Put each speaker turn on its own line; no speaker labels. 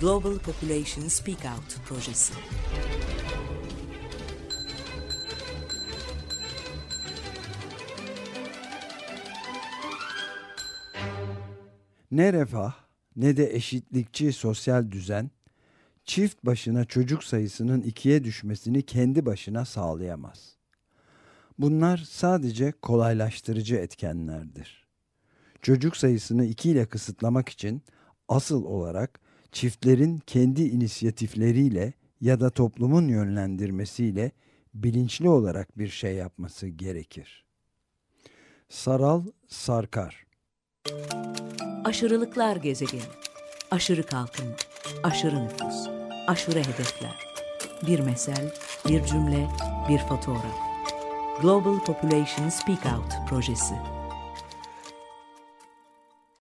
Global Population Speak Out projesi.
Ne refah ne de eşitlikçi sosyal düzen çift başına çocuk sayısının ikiye düşmesini kendi başına sağlayamaz. Bunlar sadece kolaylaştırıcı etkenlerdir. Çocuk sayısını iki ile kısıtlamak için asıl olarak çiftlerin kendi inisiyatifleriyle ya da toplumun yönlendirmesiyle bilinçli olarak bir şey yapması gerekir. Saral Sarkar
Aşırılıklar gezegeni. Aşırı kalkınma, aşırı nüfus, aşırı hedefler. Bir mesel, bir cümle, bir fotoğraf. Global Population Speak Out projesi.